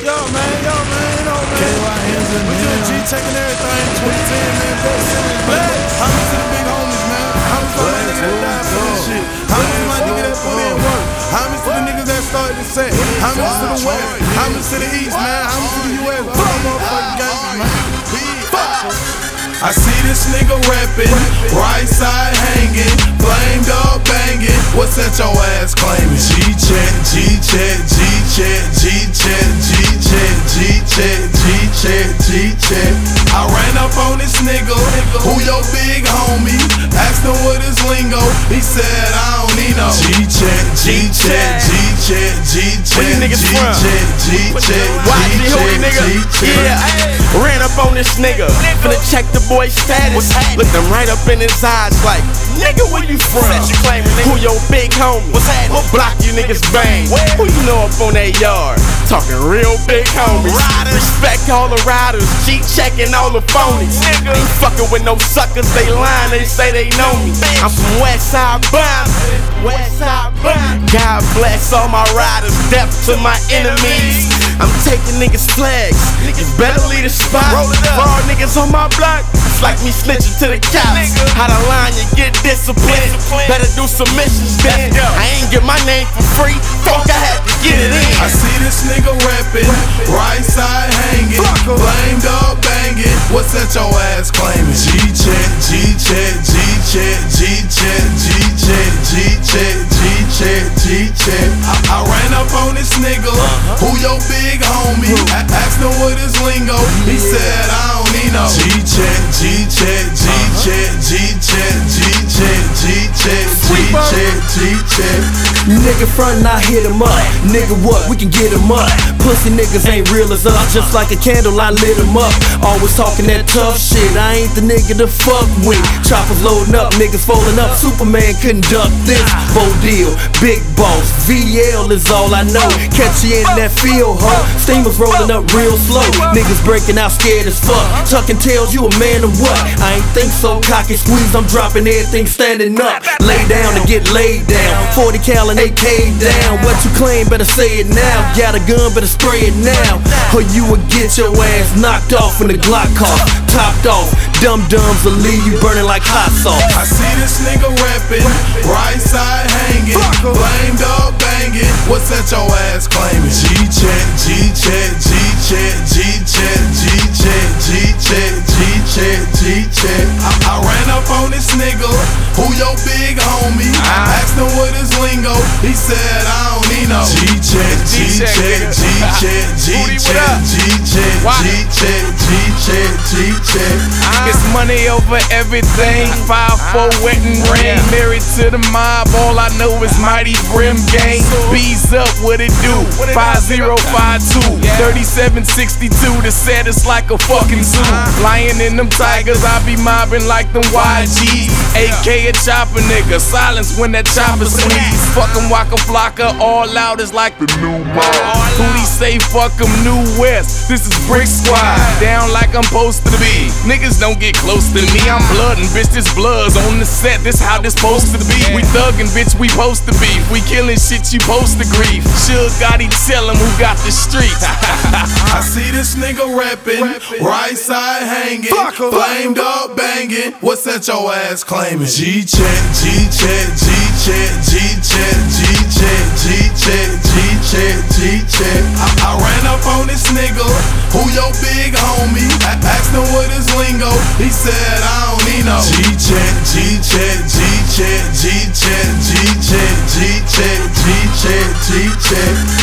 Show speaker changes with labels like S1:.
S1: Yo, man, yo, man, know, man. We did G taking everything 2010, man. Best series, man. How much to the big homies, man? Much to my nigga that died for this shit? How much to my nigga that put in work? How much to the niggas that started the set? How much to the west? How much to the east, man? How much to the US? My motherfucking gangsters, man.
S2: I see this nigga rapping, right side hanging, flamed up banging. What's that your ass claiming? Check, G check. I ran up on this nigga, who your big homie? Asked him what his lingo, he said I don't need no. G check, G check, G check, G check,
S3: Where you niggas
S2: G check, G check, G
S3: it, who you
S2: check? G check.
S3: Yeah, ran up on this nigga. Finna check the boy's status. Looked him right up in his eyes like, nigga, where you from? Who your big homie? What block you niggas bang? Who you know up on that yard? Talking real big homies. Respect all the riders. G checking all the phonies. Ain't fucking with no suckers. They lying. They say they know me. I'm from Westside Bound. Westside Bound. God bless all my riders. Death to my enemies. I'm taking niggas flags. You better leave the spot. For all niggas on my block, it's like me snitching to the cops. How to line you get disciplined. Better do some missions then. I ain't get my name for free. Fuck, I had to get it
S2: rapping, right side hanging, flamed up banging. What's that your ass claiming? G check, G check, G check, G check, G check, G check, G check, G check. I, I ran up on this nigga, who your big homie? Asked him what his lingo, he said I don't need no. G check, G check, G check, G check, G check, G check, G check, G check.
S4: Nigga frontin', I hit him up. Nigga, what? We can get him up. Pussy niggas ain't real as us. Just like a candle, I lit him up. Always talking that tough shit. I ain't the nigga to fuck with. Choppers loading up, niggas folding up. Superman couldn't duck this. Bo deal, big boss. VL is all I know. Catch you in that field, huh? Steamers rolling up real slow. Niggas breaking out scared as fuck. Tucking tails, you a man or what? I ain't think so. Cocky squeeze, I'm dropping everything standing up. Lay down to get laid down. 40 cal and AK down. What you claim, better say it now. Got a gun, better spray it now. Or you will get your ass knocked off in the Glock car. Topped off. Dum dums will leave you burning like hot sauce.
S2: I see this nigga rapping, right side hanging, flamed up banging. What's that your ass claiming? G check, G check, G check, G check, G check, G check, G check, G check. I, I who your big homie? I asked him what his lingo, he said I don't need no. G check, G check, G check, G check, G check, G check, G check, G check.
S5: It's money over everything. Five four wet and rain. Married to the mob. All I know is mighty brim gang. Bees up, what it do? 5052 3762. The set is like a fucking zoo. Lying in them tigers, I be mobbing like them YGs. AK a chopper nigga. Silence when that chopper sneeze. Fucking Waka Flocka. All out is like the new mob. Booty say fuck 'em, New West. This is Brick Squad. Down like I'm supposed to be. Niggas don't get close to me. I'm bloodin', bitch. This blood's on the set. This how this supposed to be. We thuggin', bitch. We supposed to be. We killin' shit. You supposed to grieve. Should Gotti tell him who got the streets.
S2: I see this nigga rapping, right side hanging, flamed up banging. What's that your ass claiming? G check, G check, G check, G check, G check, G check, G check, G check. I, ran up on this nigga, who your big homie? I asked him what his lingo, he said I don't need no. G check, G check, G check, G check, G check, G check, G check, G check.